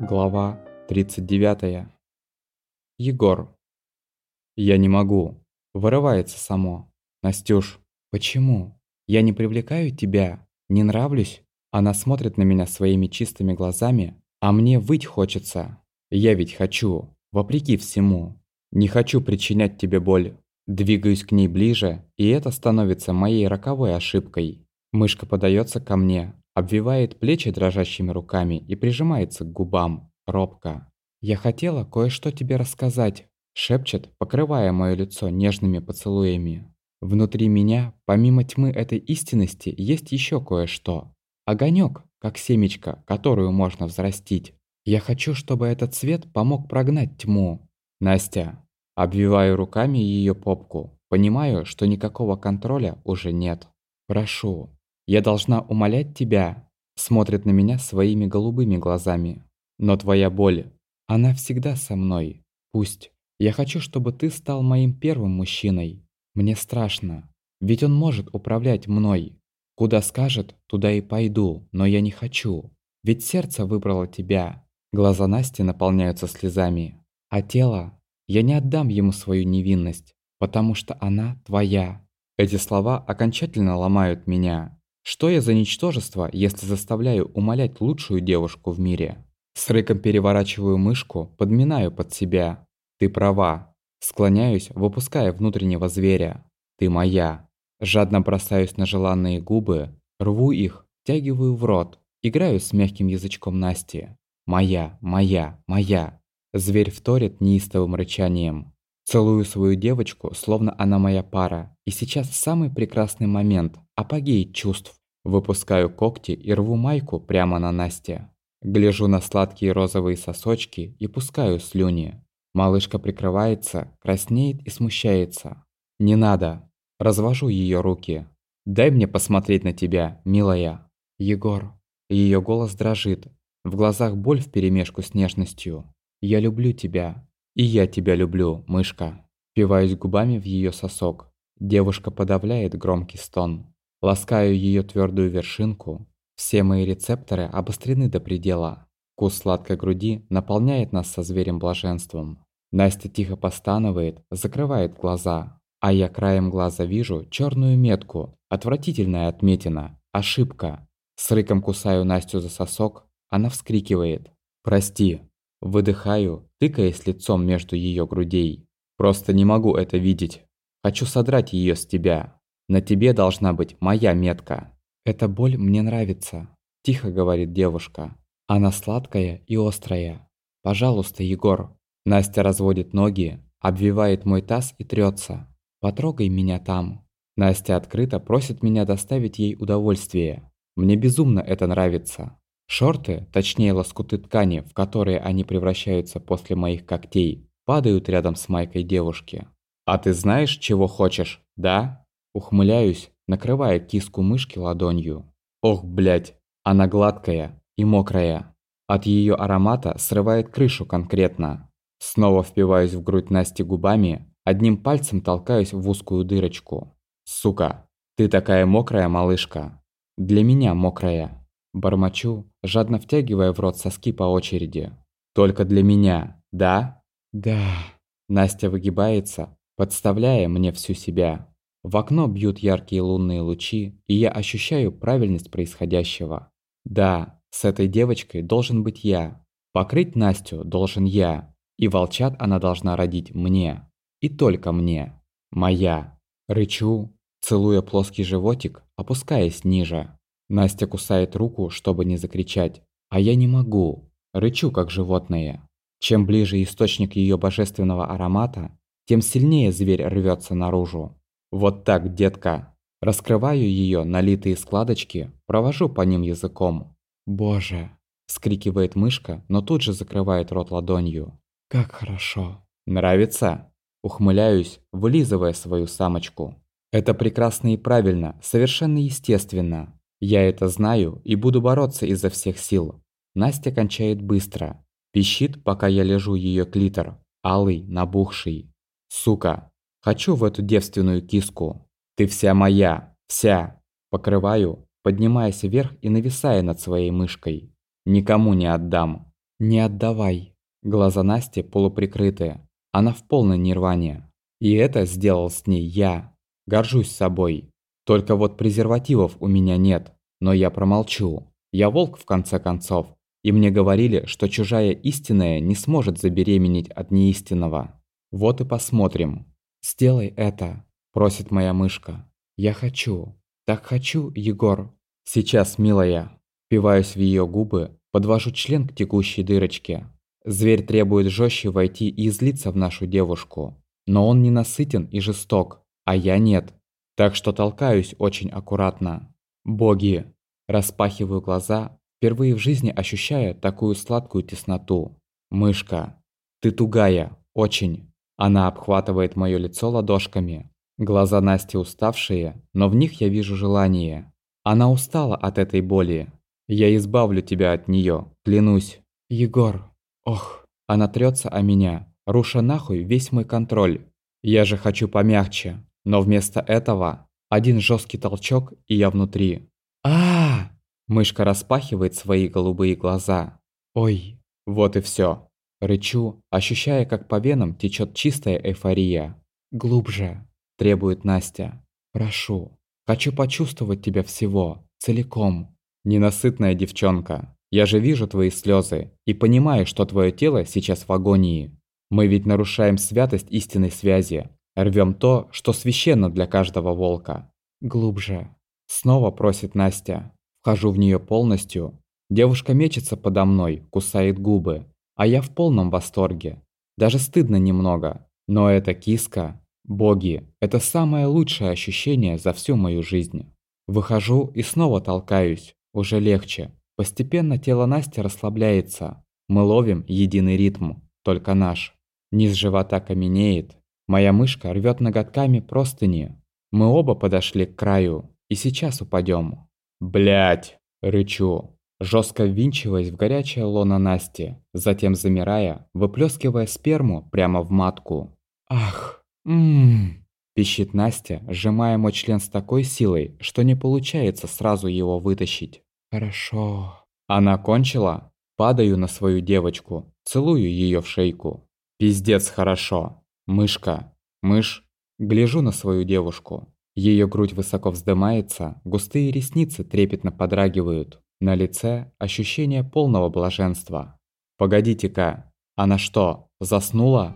Глава 39. Егор. Я не могу. Вырывается само. Настюш, почему? Я не привлекаю тебя? Не нравлюсь? Она смотрит на меня своими чистыми глазами, а мне выть хочется. Я ведь хочу, вопреки всему. Не хочу причинять тебе боль. Двигаюсь к ней ближе, и это становится моей роковой ошибкой. Мышка подается ко мне, обвивает плечи дрожащими руками и прижимается к губам, робко. «Я хотела кое-что тебе рассказать», – шепчет, покрывая мое лицо нежными поцелуями. Внутри меня, помимо тьмы этой истинности, есть еще кое-что. Огонек, как семечко, которую можно взрастить. Я хочу, чтобы этот цвет помог прогнать тьму. Настя. Обвиваю руками ее попку. Понимаю, что никакого контроля уже нет. Прошу, я должна умолять тебя, смотрит на меня своими голубыми глазами. Но твоя боль, она всегда со мной. Пусть. Я хочу, чтобы ты стал моим первым мужчиной. Мне страшно, ведь он может управлять мной. Куда скажет, туда и пойду, но я не хочу. Ведь сердце выбрало тебя. Глаза Насти наполняются слезами. А тело? Я не отдам ему свою невинность, потому что она твоя. Эти слова окончательно ломают меня. Что я за ничтожество, если заставляю умолять лучшую девушку в мире? С рыком переворачиваю мышку, подминаю под себя. Ты права. Склоняюсь, выпуская внутреннего зверя. Ты моя. Жадно бросаюсь на желанные губы, рву их, тягиваю в рот, играю с мягким язычком Насти. Моя, моя, моя. Зверь вторит неистовым рычанием. Целую свою девочку, словно она моя пара. И сейчас самый прекрасный момент, апогей чувств. Выпускаю когти и рву майку прямо на Насте. Гляжу на сладкие розовые сосочки и пускаю слюни. Малышка прикрывается, краснеет и смущается. «Не надо!» Развожу ее руки. «Дай мне посмотреть на тебя, милая!» «Егор!» Ее голос дрожит. В глазах боль вперемешку с нежностью. «Я люблю тебя!» «И я тебя люблю, мышка!» Пиваюсь губами в ее сосок. Девушка подавляет громкий стон. Ласкаю ее твердую вершинку. Все мои рецепторы обострены до предела. Вкус сладкой груди наполняет нас со зверем блаженством. Настя тихо постанывает, закрывает глаза. А я краем глаза вижу черную метку. Отвратительная отметина. Ошибка. С рыком кусаю Настю за сосок. Она вскрикивает. «Прости». Выдыхаю, тыкаясь лицом между ее грудей. Просто не могу это видеть. Хочу содрать ее с тебя. На тебе должна быть моя метка. Эта боль мне нравится, тихо говорит девушка. Она сладкая и острая. Пожалуйста, Егор. Настя разводит ноги, обвивает мой таз и трется. Потрогай меня там. Настя открыто просит меня доставить ей удовольствие. Мне безумно это нравится. Шорты, точнее лоскуты ткани, в которые они превращаются после моих когтей, падают рядом с майкой девушки. «А ты знаешь, чего хочешь, да?» Ухмыляюсь, накрывая киску мышки ладонью. Ох, блядь, она гладкая и мокрая. От ее аромата срывает крышу конкретно. Снова впиваюсь в грудь Насти губами, одним пальцем толкаюсь в узкую дырочку. Сука, ты такая мокрая малышка. Для меня мокрая. Бормочу, жадно втягивая в рот соски по очереди. Только для меня, да? Да. Настя выгибается, подставляя мне всю себя. В окно бьют яркие лунные лучи, и я ощущаю правильность происходящего. Да, с этой девочкой должен быть я. Покрыть Настю должен я. И волчат она должна родить мне. И только мне. Моя. Рычу, целуя плоский животик, опускаясь ниже. Настя кусает руку, чтобы не закричать. А я не могу. Рычу, как животное. Чем ближе источник ее божественного аромата, тем сильнее зверь рвется наружу. Вот так, детка. Раскрываю ее налитые складочки, провожу по ним языком. Боже, вскрикивает мышка, но тут же закрывает рот ладонью. Как хорошо. Нравится? Ухмыляюсь, вылизывая свою самочку. Это прекрасно и правильно, совершенно естественно. Я это знаю и буду бороться изо всех сил. Настя кончает быстро. Пищит, пока я лежу ее клитор, алый, набухший. Сука, Хочу в эту девственную киску. Ты вся моя, вся. Покрываю, поднимаясь вверх и нависая над своей мышкой. Никому не отдам. Не отдавай. Глаза Насти полуприкрыты. Она в полной нирване. И это сделал с ней я. Горжусь собой. Только вот презервативов у меня нет. Но я промолчу. Я волк в конце концов. И мне говорили, что чужая истинная не сможет забеременеть от неистинного. Вот и посмотрим. «Сделай это», – просит моя мышка. «Я хочу. Так хочу, Егор». «Сейчас, милая». Впиваюсь в ее губы, подвожу член к текущей дырочке. Зверь требует жестче войти и излиться в нашу девушку. Но он ненасытен и жесток, а я нет. Так что толкаюсь очень аккуратно. Боги. Распахиваю глаза, впервые в жизни ощущая такую сладкую тесноту. Мышка. Ты тугая, очень. Она обхватывает мое лицо ладошками. Глаза Насти уставшие, но в них я вижу желание. Она устала от этой боли. Я избавлю тебя от нее, клянусь. Егор. Ох. Она трется о меня, руша нахуй весь мой контроль. Я же хочу помягче, но вместо этого один жесткий толчок, и я внутри. а, -а, -а Мышка распахивает свои голубые глаза. Ой, вот и все. Рычу, ощущая, как по венам течет чистая эйфория. «Глубже», – требует Настя. «Прошу. Хочу почувствовать тебя всего, целиком». Ненасытная девчонка. Я же вижу твои слезы и понимаю, что твое тело сейчас в агонии. Мы ведь нарушаем святость истинной связи. Рвем то, что священно для каждого волка. Глубже. Снова просит Настя. Вхожу в нее полностью. Девушка мечется подо мной, кусает губы. А я в полном восторге. Даже стыдно немного. Но эта киска... Боги, это самое лучшее ощущение за всю мою жизнь. Выхожу и снова толкаюсь. Уже легче. Постепенно тело Насти расслабляется. Мы ловим единый ритм, только наш. Низ живота каменеет. Моя мышка рвет ноготками простыни. Мы оба подошли к краю и сейчас упадем. Блять! Рычу, жестко ввинчиваясь в горячее лоно Насти, затем замирая, выплескивая сперму прямо в матку. Ах! Ммм! Пищит Настя, сжимая мой член с такой силой, что не получается сразу его вытащить. Хорошо. Она кончила? Падаю на свою девочку, целую ее в шейку. Пиздец хорошо. Мышка. Мышь. Гляжу на свою девушку. Ее грудь высоко вздымается, густые ресницы трепетно подрагивают. На лице ощущение полного блаженства. «Погодите-ка, она что, заснула?»